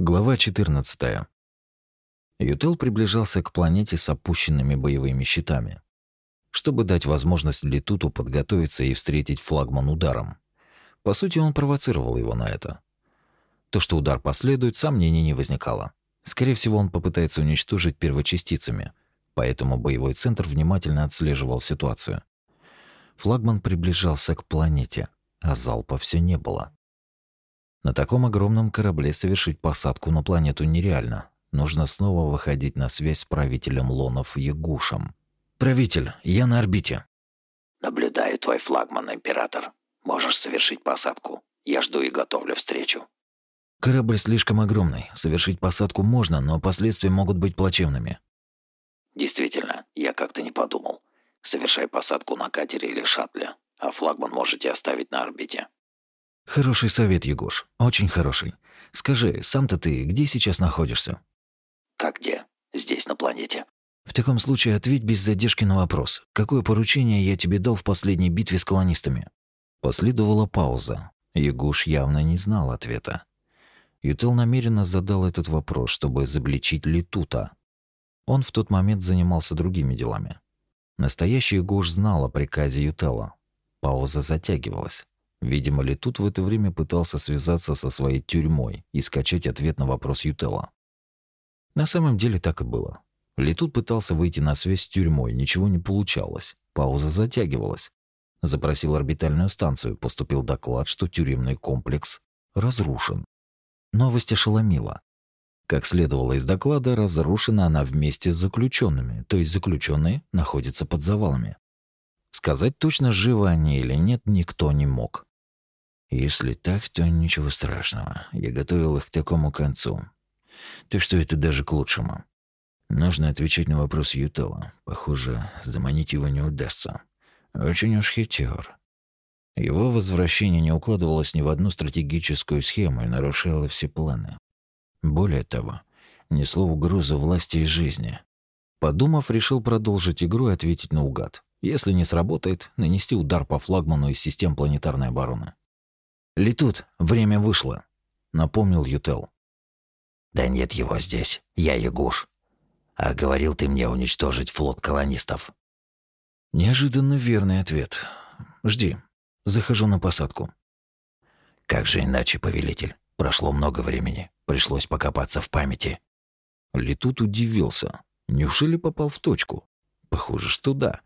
Глава 14. Ютел приближался к планете с опущенными боевыми щитами, чтобы дать возможность Летуту подготовиться и встретить флагман ударом. По сути, он провоцировал его на это. То, что удар последует, сомнений не возникало. Скорее всего, он попытается уничтожить первочастицами, поэтому боевой центр внимательно отслеживал ситуацию. Флагман приближался к планете, а залпа все не было. На таком огромном корабле совершить посадку на планету нереально. Нужно снова выходить на связь с правителем Лонов Ягушем. «Правитель, я на орбите». «Наблюдаю твой флагман, Император. Можешь совершить посадку. Я жду и готовлю встречу». «Корабль слишком огромный. Совершить посадку можно, но последствия могут быть плачевными». «Действительно, я как-то не подумал. Совершай посадку на катере или шаттле, а флагман можете оставить на орбите». Хороший совет, Егош, очень хороший. Скажи, сам-то ты где сейчас находишься? Как где? Здесь, на планете. В таком случае ответь без задержки на вопрос. Какое поручение я тебе дал в последней битве с колонистами? Последовала пауза. Егуш явно не знал ответа. Ютел намеренно задал этот вопрос, чтобы изобличить Летута. Он в тот момент занимался другими делами. Настоящий Егуш знал о приказе Ютела. Пауза затягивалась. Видимо, Летут в это время пытался связаться со своей тюрьмой и скачать ответ на вопрос Ютела. На самом деле так и было. Летут пытался выйти на связь с тюрьмой, ничего не получалось. Пауза затягивалась. Запросил орбитальную станцию, поступил доклад, что тюремный комплекс разрушен. Новость ошеломила. Как следовало из доклада, разрушена она вместе с заключенными, то есть заключенные находятся под завалами. Сказать точно, живы они или нет, никто не мог. Если так, то ничего страшного. Я готовил их к такому концу. Так что это даже к лучшему. Нужно отвечать на вопрос Ютела. Похоже, заманить его не удастся. Очень уж хитер. Его возвращение не укладывалось ни в одну стратегическую схему и нарушало все планы. Более того, несло угрозу власти и жизни. Подумав, решил продолжить игру и ответить наугад. Если не сработает, нанести удар по флагману из систем планетарной обороны. «Летут, время вышло», — напомнил Ютел. «Да нет его здесь. Я Ягуш. А говорил ты мне уничтожить флот колонистов». Неожиданно верный ответ. «Жди. Захожу на посадку». «Как же иначе, повелитель? Прошло много времени. Пришлось покопаться в памяти». Летут удивился. Неужели попал в точку? Похоже, что да.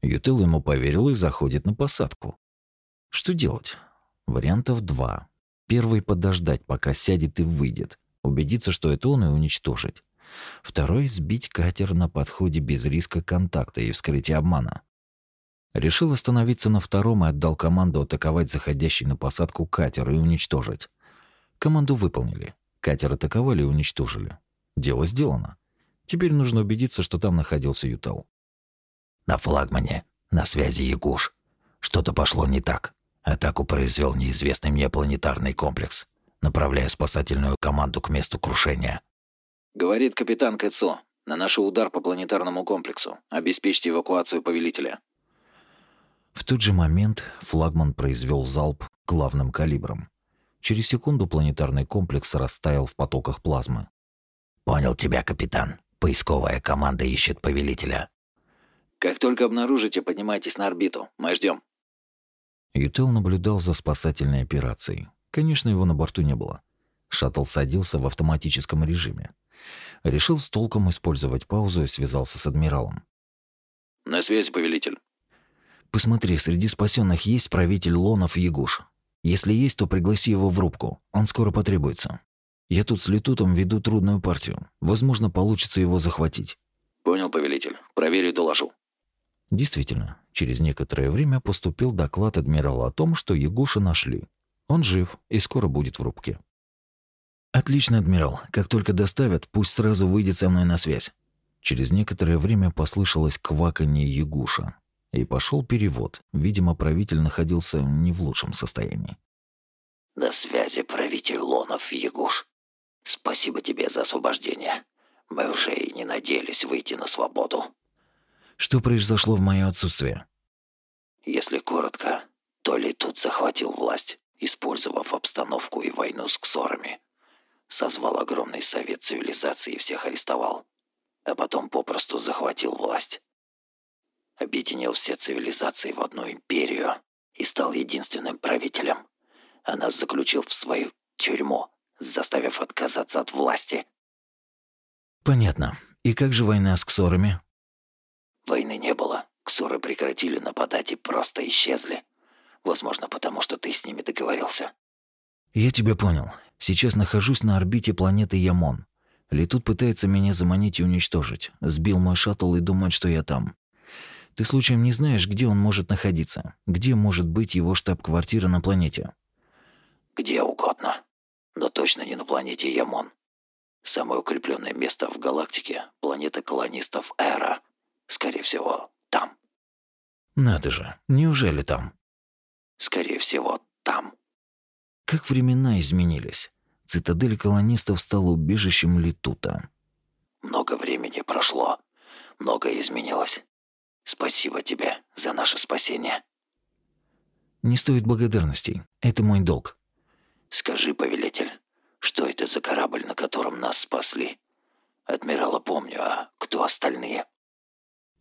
Ютел ему поверил и заходит на посадку. Что делать? Вариантов два. Первый — подождать, пока сядет и выйдет. Убедиться, что это он, и уничтожить. Второй — сбить катер на подходе без риска контакта и вскрытия обмана. Решил остановиться на втором и отдал команду атаковать заходящий на посадку катер и уничтожить. Команду выполнили. Катер атаковали и уничтожили. Дело сделано. Теперь нужно убедиться, что там находился Ютал. «На флагмане, на связи Ягуш. Что-то пошло не так», Атаку произвел неизвестный мне планетарный комплекс. Направляя спасательную команду к месту крушения. Говорит капитан Кэцо. Наношу удар по планетарному комплексу. Обеспечьте эвакуацию повелителя. В тот же момент флагман произвел залп главным калибром. Через секунду планетарный комплекс растаял в потоках плазмы. «Понял тебя, капитан. Поисковая команда ищет повелителя». «Как только обнаружите, поднимайтесь на орбиту. Мы ждем. Ютел наблюдал за спасательной операцией. Конечно, его на борту не было. Шаттл садился в автоматическом режиме. Решил с толком использовать паузу и связался с адмиралом. «На связи, повелитель». «Посмотри, среди спасенных есть правитель Лонов Ягуш. Если есть, то пригласи его в рубку. Он скоро потребуется. Я тут с Летутом веду трудную партию. Возможно, получится его захватить». «Понял, повелитель. Проверю и доложу». Действительно, через некоторое время поступил доклад адмирала о том, что Ягуша нашли. Он жив и скоро будет в рубке. «Отлично, адмирал. Как только доставят, пусть сразу выйдет со мной на связь». Через некоторое время послышалось кваканье Ягуша. И пошел перевод. Видимо, правитель находился не в лучшем состоянии. «На связи правитель Лонов Ягуш. Спасибо тебе за освобождение. Мы уже и не надеялись выйти на свободу. Что произошло в мое отсутствие? Если коротко, то ли тут захватил власть, использовав обстановку и войну с ксорами. созвал огромный совет цивилизации и всех арестовал. А потом попросту захватил власть. Объединил все цивилизации в одну империю и стал единственным правителем. А нас заключил в свою тюрьму, заставив отказаться от власти. Понятно. И как же война с ксорами? Войны не было. Ксоры прекратили нападать и просто исчезли. Возможно, потому что ты с ними договорился. Я тебя понял. Сейчас нахожусь на орбите планеты Ямон. Летут пытается меня заманить и уничтожить. Сбил мой шаттл и думает, что я там. Ты случаем не знаешь, где он может находиться? Где может быть его штаб-квартира на планете? Где угодно. Но точно не на планете Ямон. Самое укрепленное место в галактике – планета колонистов Эра. Скорее всего, там. Надо же, неужели там? Скорее всего, там. Как времена изменились. Цитадель колонистов стала убежищем Летута. Много времени прошло. Многое изменилось. Спасибо тебе за наше спасение. Не стоит благодарностей. Это мой долг. Скажи, повелитель, что это за корабль, на котором нас спасли? Адмирала помню, а кто остальные?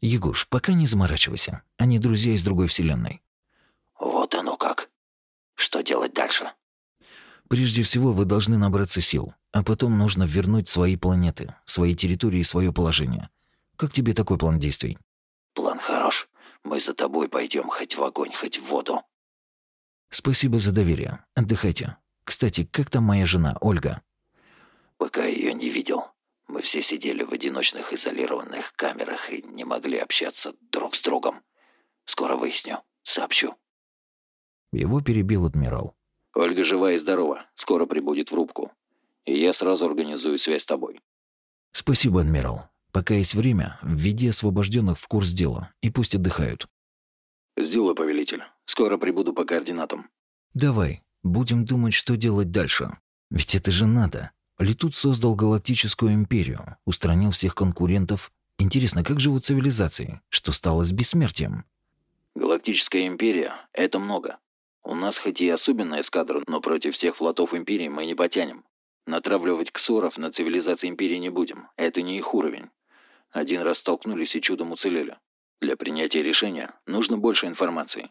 Егуш, пока не заморачивайся. Они друзья из другой вселенной. Вот оно как. Что делать дальше? Прежде всего, вы должны набраться сил, а потом нужно вернуть свои планеты, свои территории и свое положение. Как тебе такой план действий? План хорош. Мы за тобой пойдем хоть в огонь, хоть в воду. Спасибо за доверие. Отдыхайте. Кстати, как там моя жена, Ольга? Пока ее не видел. Мы все сидели в одиночных изолированных камерах и не могли общаться друг с другом. Скоро выясню. Сообщу. Его перебил адмирал. Ольга жива и здорова. Скоро прибудет в рубку. И я сразу организую связь с тобой. Спасибо, адмирал. Пока есть время, введи освобожденных в курс дела и пусть отдыхают. Сделаю, повелитель. Скоро прибуду по координатам. Давай, будем думать, что делать дальше. Ведь это же надо. Летут создал галактическую империю, устранил всех конкурентов. Интересно, как живут цивилизации? Что стало с бессмертием? Галактическая империя – это много. У нас хоть и особенная эскадра, но против всех флотов империи мы не потянем. Натравливать ксоров на цивилизации империи не будем. Это не их уровень. Один раз столкнулись и чудом уцелели. Для принятия решения нужно больше информации.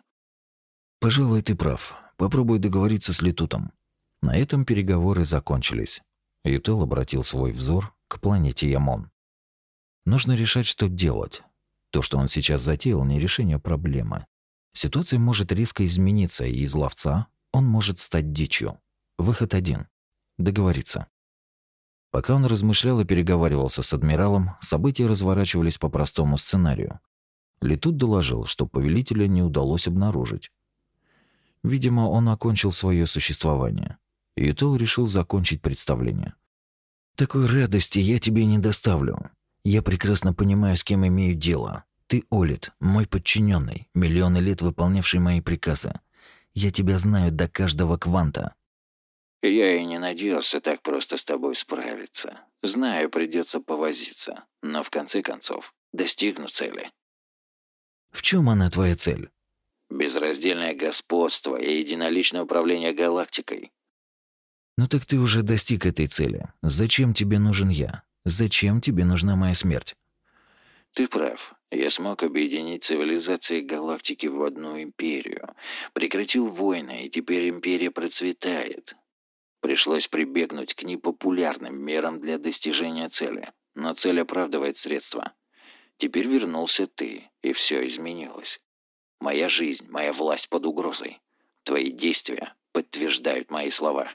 Пожалуй, ты прав. Попробуй договориться с Летутом. На этом переговоры закончились. Ютел обратил свой взор к планете Ямон. Нужно решать, что делать. То, что он сейчас затеял, не решение проблемы. Ситуация может резко измениться, и из ловца он может стать дичью. Выход один – договориться. Пока он размышлял и переговаривался с адмиралом, события разворачивались по простому сценарию. Летут доложил, что повелителя не удалось обнаружить. Видимо, он окончил свое существование. И Ютел решил закончить представление. «Такой радости я тебе не доставлю. Я прекрасно понимаю, с кем имею дело. Ты Олит, мой подчиненный, миллионы лет выполнявший мои приказы. Я тебя знаю до каждого кванта. Я и не надеялся так просто с тобой справиться. Знаю, придется повозиться, но в конце концов достигну цели. В чем она твоя цель? Безраздельное господство и единоличное управление галактикой. Ну так ты уже достиг этой цели. Зачем тебе нужен я? Зачем тебе нужна моя смерть? Ты прав. Я смог объединить цивилизации галактики в одну империю. Прекратил войны, и теперь империя процветает. Пришлось прибегнуть к непопулярным мерам для достижения цели. Но цель оправдывает средства. Теперь вернулся ты, и все изменилось. Моя жизнь, моя власть под угрозой. Твои действия подтверждают мои слова.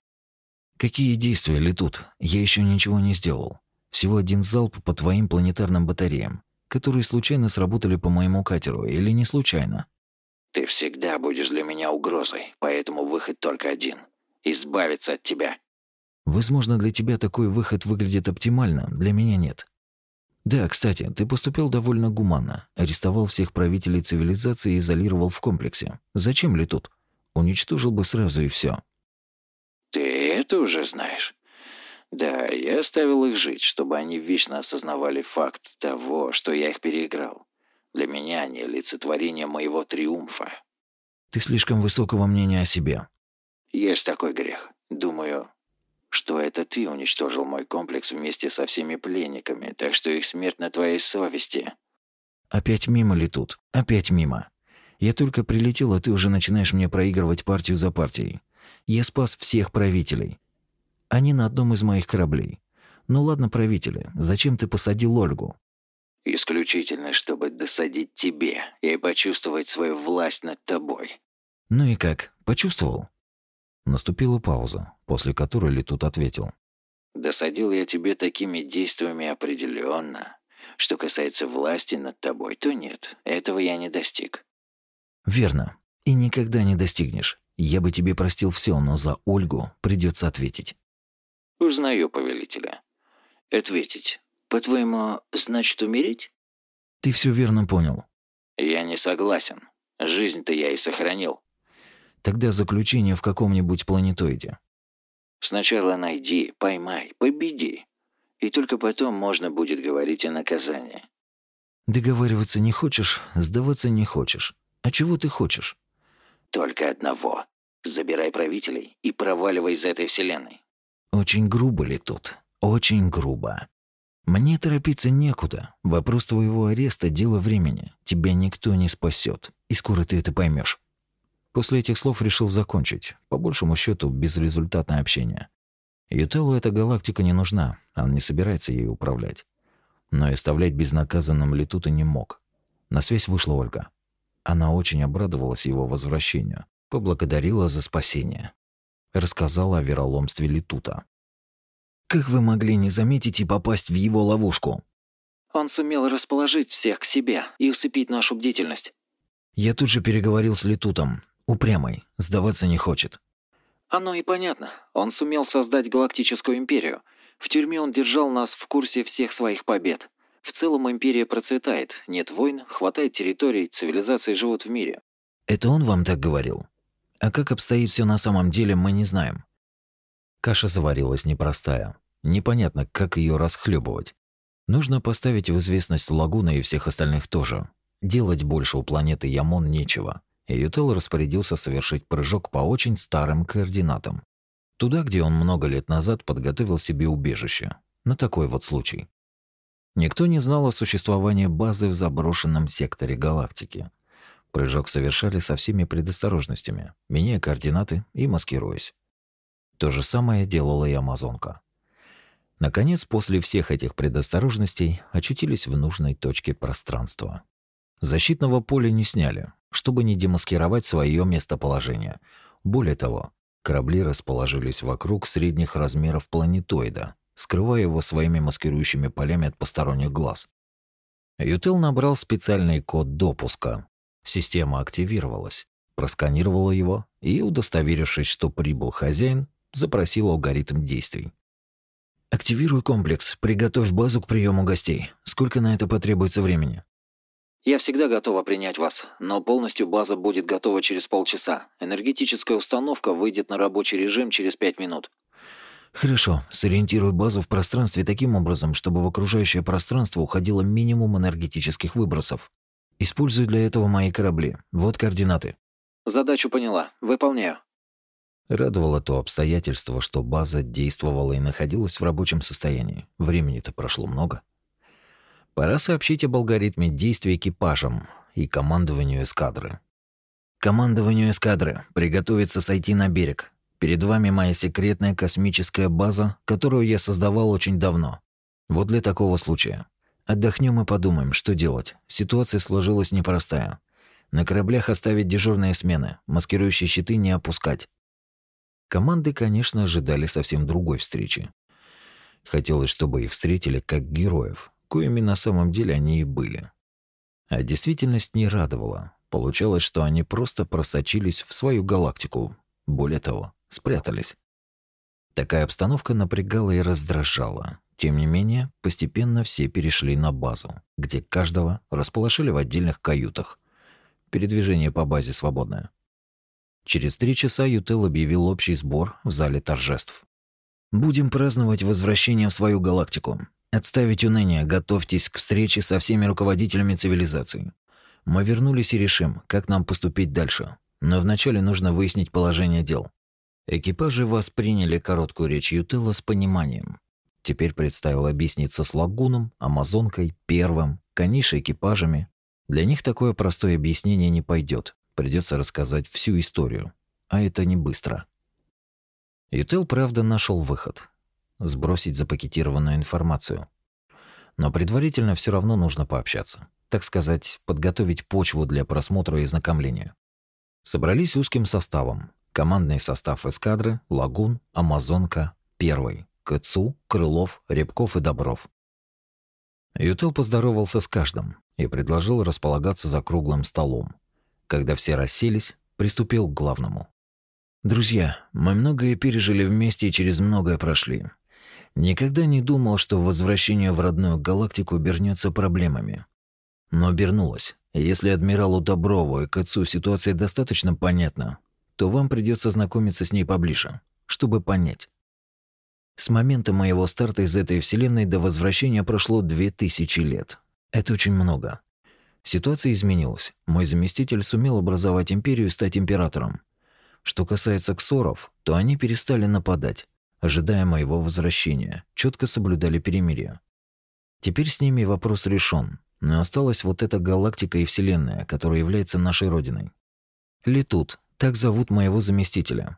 Какие действия летут? Я еще ничего не сделал. Всего один залп по твоим планетарным батареям которые случайно сработали по моему катеру, или не случайно? Ты всегда будешь для меня угрозой, поэтому выход только один – избавиться от тебя. Возможно, для тебя такой выход выглядит оптимально, для меня нет. Да, кстати, ты поступил довольно гуманно. Арестовал всех правителей цивилизации и изолировал в комплексе. Зачем ли тут? Уничтожил бы сразу и все. Ты это уже знаешь. Да, я оставил их жить, чтобы они вечно осознавали факт того, что я их переиграл. Для меня они олицетворение моего триумфа. Ты слишком высокого мнения о себе. Есть такой грех. Думаю, что это ты уничтожил мой комплекс вместе со всеми пленниками, так что их смерть на твоей совести». «Опять мимо ли тут? Опять мимо. Я только прилетел, а ты уже начинаешь мне проигрывать партию за партией. Я спас всех правителей. Они на одном из моих кораблей. Ну ладно, правители, зачем ты посадил Ольгу? Исключительно, чтобы досадить тебе и почувствовать свою власть над тобой. Ну и как, почувствовал? Наступила пауза, после которой Летут ответил. Досадил я тебе такими действиями определенно. Что касается власти над тобой, то нет, этого я не достиг. Верно. И никогда не достигнешь. Я бы тебе простил все, но за Ольгу придется ответить. Узнаю повелителя. Ответить. По-твоему, значит умереть? Ты все верно понял. Я не согласен. Жизнь-то я и сохранил. Тогда заключение в каком-нибудь планетоиде. Сначала найди, поймай, победи. И только потом можно будет говорить о наказании. Договариваться не хочешь, сдаваться не хочешь. А чего ты хочешь? Только одного. Забирай правителей и проваливай из этой вселенной. Очень грубо ли тут? Очень грубо. Мне торопиться некуда. Вопрос твоего ареста – дело времени. Тебя никто не спасет. И скоро ты это поймешь. После этих слов решил закончить. По большему счету, безрезультатное общение. Ютелу эта галактика не нужна. Он не собирается ей управлять. Но и оставлять безнаказанным Летута не мог. На связь вышла Ольга. Она очень обрадовалась его возвращению. Поблагодарила за спасение. Рассказала о вероломстве Летута. Как вы могли не заметить и попасть в его ловушку? Он сумел расположить всех к себе и усыпить нашу бдительность. Я тут же переговорил с Летутом. Упрямый, сдаваться не хочет. Оно и понятно. Он сумел создать галактическую империю. В тюрьме он держал нас в курсе всех своих побед. В целом империя процветает, нет войн, хватает территорий, цивилизации живут в мире. Это он вам так говорил? А как обстоит все на самом деле, мы не знаем. Каша заварилась непростая. Непонятно, как ее расхлебывать. Нужно поставить в известность Лагуна и всех остальных тоже. Делать больше у планеты Ямон нечего. И Ютел распорядился совершить прыжок по очень старым координатам. Туда, где он много лет назад подготовил себе убежище. На такой вот случай. Никто не знал о существовании базы в заброшенном секторе галактики. Прыжок совершали со всеми предосторожностями, меняя координаты и маскируясь. То же самое делала и Амазонка. Наконец, после всех этих предосторожностей, очутились в нужной точке пространства. Защитного поля не сняли, чтобы не демаскировать свое местоположение. Более того, корабли расположились вокруг средних размеров планетоида, скрывая его своими маскирующими полями от посторонних глаз. Ютел набрал специальный код допуска. Система активировалась, просканировала его и, удостоверившись, что прибыл хозяин, запросил алгоритм действий. «Активируй комплекс, приготовь базу к приему гостей. Сколько на это потребуется времени?» Я всегда готова принять вас, но полностью база будет готова через полчаса. Энергетическая установка выйдет на рабочий режим через пять минут. Хорошо, сориентируй базу в пространстве таким образом, чтобы в окружающее пространство уходило минимум энергетических выбросов. Используй для этого мои корабли. Вот координаты. Задачу поняла. Выполняю. Радовало то обстоятельство, что база действовала и находилась в рабочем состоянии. Времени-то прошло много. Пора сообщить об алгоритме действий экипажам и командованию эскадры. Командованию эскадры приготовиться сойти на берег. Перед вами моя секретная космическая база, которую я создавал очень давно. Вот для такого случая. Отдохнем и подумаем, что делать. Ситуация сложилась непростая. На кораблях оставить дежурные смены, маскирующие щиты не опускать. Команды, конечно, ожидали совсем другой встречи. Хотелось, чтобы их встретили как героев, коими на самом деле они и были. А действительность не радовала. Получалось, что они просто просочились в свою галактику. Более того, спрятались. Такая обстановка напрягала и раздражала. Тем не менее, постепенно все перешли на базу, где каждого расположили в отдельных каютах. Передвижение по базе свободное. Через три часа Ютел объявил общий сбор в зале торжеств. «Будем праздновать возвращение в свою галактику. Отставить уныние, готовьтесь к встрече со всеми руководителями цивилизации. Мы вернулись и решим, как нам поступить дальше. Но вначале нужно выяснить положение дел. Экипажи восприняли короткую речь Ютелла с пониманием. Теперь предстояло объясниться с Лагуном, Амазонкой, Первым, Канишей экипажами. Для них такое простое объяснение не пойдет. Придется рассказать всю историю. А это не быстро. Ютел, правда, нашел выход. Сбросить запакетированную информацию. Но предварительно все равно нужно пообщаться. Так сказать, подготовить почву для просмотра и знакомления. Собрались узким составом. Командный состав эскадры, Лагун, Амазонка, Первый, Кыцу, Крылов, Рябков и Добров. Ютел поздоровался с каждым и предложил располагаться за круглым столом. Когда все расселись, приступил к главному. «Друзья, мы многое пережили вместе и через многое прошли. Никогда не думал, что возвращение в родную галактику обернется проблемами. Но обернулось. Если адмиралу Доброву и Кацу ситуация достаточно понятна, то вам придется знакомиться с ней поближе, чтобы понять. С момента моего старта из этой вселенной до возвращения прошло две тысячи лет. Это очень много. Ситуация изменилась. Мой заместитель сумел образовать империю и стать императором. Что касается ксоров, то они перестали нападать, ожидая моего возвращения, четко соблюдали перемирие. Теперь с ними вопрос решен, но осталась вот эта галактика и вселенная, которая является нашей родиной. Летут, так зовут моего заместителя.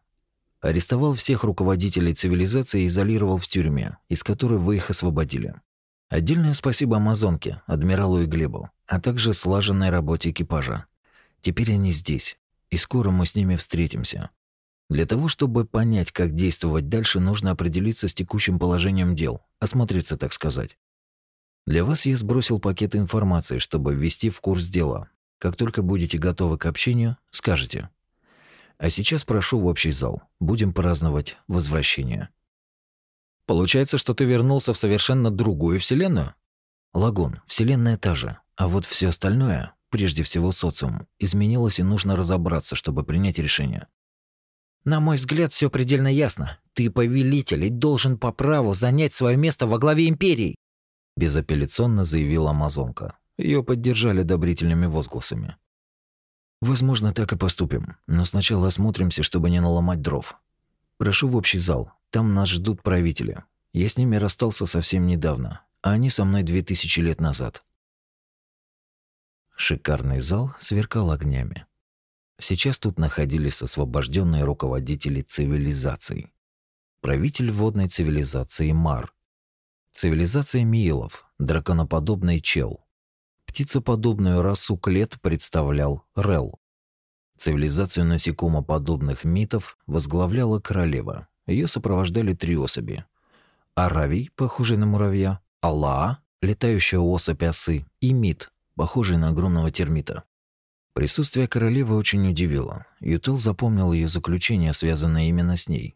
Арестовал всех руководителей цивилизации и изолировал в тюрьме, из которой вы их освободили. Отдельное спасибо Амазонке, адмиралу и Глебу, а также слаженной работе экипажа. Теперь они здесь, и скоро мы с ними встретимся. Для того, чтобы понять, как действовать дальше, нужно определиться с текущим положением дел, осмотреться, так сказать. Для вас я сбросил пакет информации, чтобы ввести в курс дела. Как только будете готовы к общению, скажете. А сейчас прошу в общий зал. Будем праздновать возвращение. Получается, что ты вернулся в совершенно другую вселенную? Лагун, вселенная та же, а вот все остальное, прежде всего социум, изменилось и нужно разобраться, чтобы принять решение. На мой взгляд, все предельно ясно. Ты повелитель и должен по праву занять свое место во главе империи, безапелляционно заявила амазонка. Ее поддержали одобрительными возгласами. Возможно, так и поступим, но сначала осмотримся, чтобы не наломать дров. Прошу в общий зал. Там нас ждут правители. Я с ними расстался совсем недавно, а они со мной две тысячи лет назад. Шикарный зал сверкал огнями. Сейчас тут находились освобожденные руководители цивилизаций. Правитель водной цивилизации Мар. Цивилизация Миилов, драконоподобный чел, Птицеподобную расу клет представлял Рел. Цивилизацию насекомоподобных митов возглавляла королева. Ее сопровождали три особи. Аравий, похожий на муравья, Аллаа, летающая особь осы, и Мит, похожий на огромного термита. Присутствие королевы очень удивило. Ютел запомнил ее заключение, связанное именно с ней.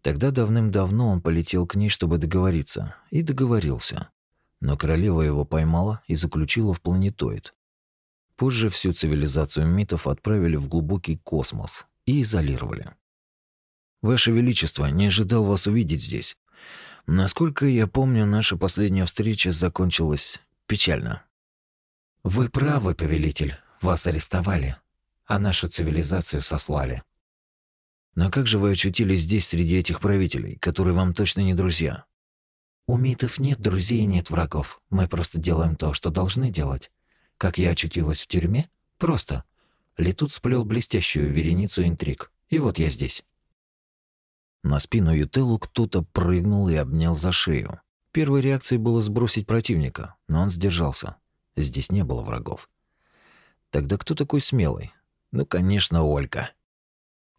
Тогда давным-давно он полетел к ней, чтобы договориться, и договорился но королева его поймала и заключила в планетоид. Позже всю цивилизацию митов отправили в глубокий космос и изолировали. Ваше величество, не ожидал вас увидеть здесь. Насколько я помню, наша последняя встреча закончилась печально. Вы правы, повелитель. Вас арестовали, а нашу цивилизацию сослали. Но как же вы очутились здесь среди этих правителей, которые вам точно не друзья? У митов нет друзей и нет врагов. Мы просто делаем то, что должны делать. Как я очутилась в тюрьме? Просто. Летут сплел блестящую вереницу интриг. И вот я здесь. На спину Ютелу кто-то прыгнул и обнял за шею. Первой реакцией было сбросить противника, но он сдержался. Здесь не было врагов. Тогда кто такой смелый? Ну, конечно, Ольга.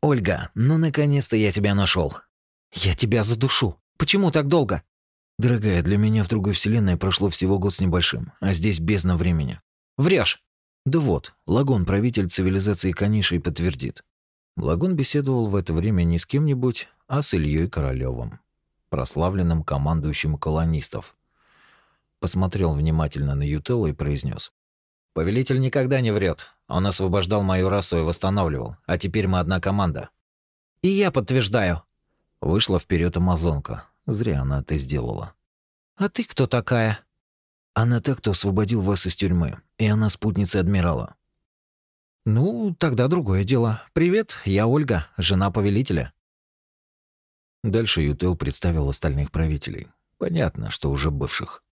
Ольга, ну наконец-то я тебя нашел. Я тебя задушу. Почему так долго? Дорогая, для меня в другой вселенной прошло всего год с небольшим, а здесь бездна времени. Врешь. Да вот, Лагон, правитель цивилизации Канишей, подтвердит. Лагон беседовал в это время не с кем-нибудь, а с Ильей Королёвым, прославленным командующим колонистов. Посмотрел внимательно на Ютелла и произнес: «Повелитель никогда не врет. Он освобождал мою расу и восстанавливал, а теперь мы одна команда». «И я подтверждаю». Вышла вперед амазонка, Зря она это сделала. «А ты кто такая?» «Она та, кто освободил вас из тюрьмы, и она спутница адмирала». Ну, тогда другое дело. Привет, я Ольга, жена повелителя. Дальше Ютел представил остальных правителей. Понятно, что уже бывших.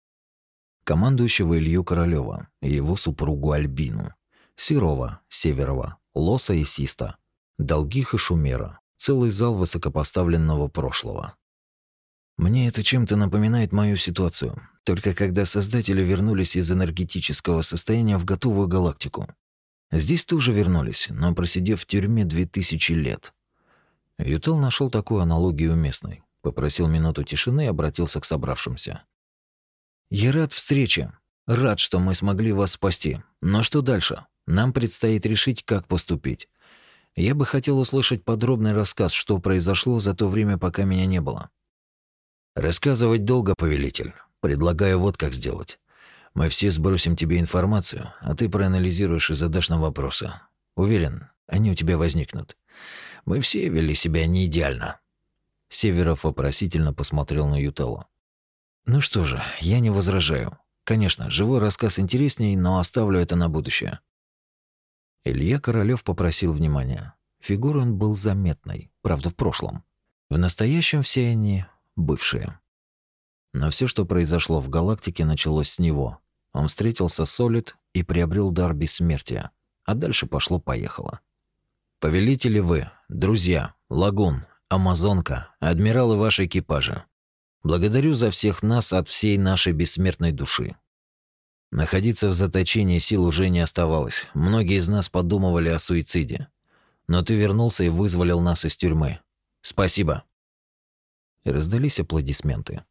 Командующего Илью Королёва и его супругу Альбину, Серова, Северова, Лоса и Систа, Долгих и Шумера, целый зал высокопоставленного прошлого. Мне это чем-то напоминает мою ситуацию, только когда создатели вернулись из энергетического состояния в готовую галактику. Здесь тоже вернулись, но просидев в тюрьме 2000 лет. Ютел нашел такую аналогию местной, попросил минуту тишины и обратился к собравшимся. «Я рад встрече. Рад, что мы смогли вас спасти. Но что дальше? Нам предстоит решить, как поступить. Я бы хотел услышать подробный рассказ, что произошло за то время, пока меня не было». «Рассказывать долго, повелитель. Предлагаю вот как сделать. Мы все сбросим тебе информацию, а ты проанализируешь и задашь нам вопросы. Уверен, они у тебя возникнут. Мы все вели себя не идеально». Северов вопросительно посмотрел на Ютеллу. «Ну что же, я не возражаю. Конечно, живой рассказ интересней, но оставлю это на будущее». Илья Королёв попросил внимания. Фигурой он был заметной, правда, в прошлом. В настоящем все они бывшие. Но все, что произошло в галактике, началось с него. Он встретился с Солид и приобрел дар бессмертия, а дальше пошло-поехало. Повелители вы, друзья, Лагун, Амазонка, адмиралы вашей экипажа. Благодарю за всех нас от всей нашей бессмертной души. Находиться в заточении сил уже не оставалось. Многие из нас подумывали о суициде. Но ты вернулся и вызволил нас из тюрьмы. Спасибо. Раздались аплодисменты.